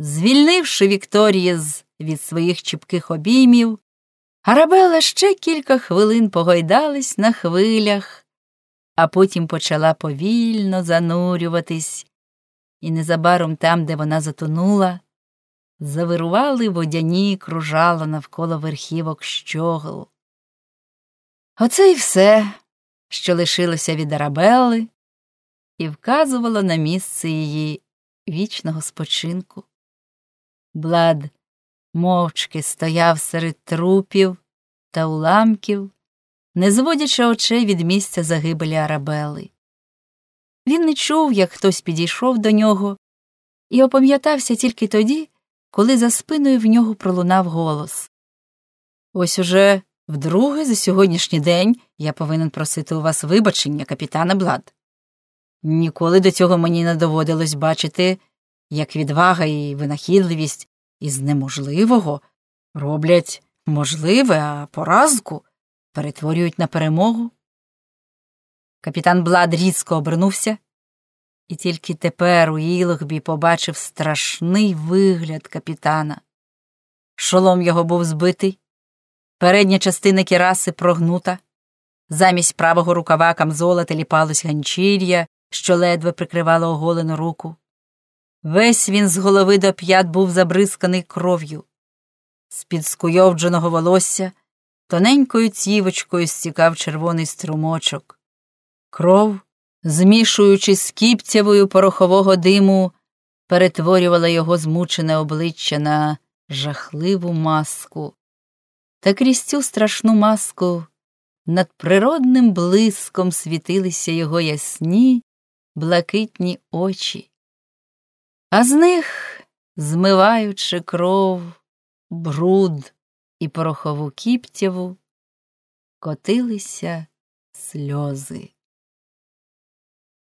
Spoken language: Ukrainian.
Звільнивши Вікторієз від своїх чіпких обіймів, Арабела ще кілька хвилин погойдались на хвилях, а потім почала повільно занурюватись, і незабаром там, де вона затонула, завирували водяні кружала навколо верхівок щогл. Оце і все, що лишилося від Арабели, і вказувало на місце її вічного спочинку. Блад мовчки стояв серед трупів та уламків, не зводячи очей від місця загибелі Арабели. Він не чув, як хтось підійшов до нього, і опам'ятався тільки тоді, коли за спиною в нього пролунав голос. Ось уже вдруге за сьогоднішній день я повинен просити у вас вибачення, капітана Блад. Ніколи до цього мені не доводилось бачити, як відвага і винахідливість із неможливого роблять можливе, а поразку перетворюють на перемогу. Капітан Блад різко обернувся, і тільки тепер у Ілогбі побачив страшний вигляд капітана. Шолом його був збитий, передня частина кіраси прогнута, замість правого рукава камзола теліпалось ганчір'я, що ледве прикривало оголену руку. Весь він з голови до п'ят був забризканий кров'ю. З під скуйовдженого волосся тоненькою цівочкою стікав червоний струмочок. Кров, змішуючись з кіпцявою порохового диму, перетворювала його змучене обличчя на жахливу маску. Та крізь цю страшну маску над природним блиском світилися його ясні, блакитні очі а з них, змиваючи кров, бруд і порохову кіптєву, котилися сльози.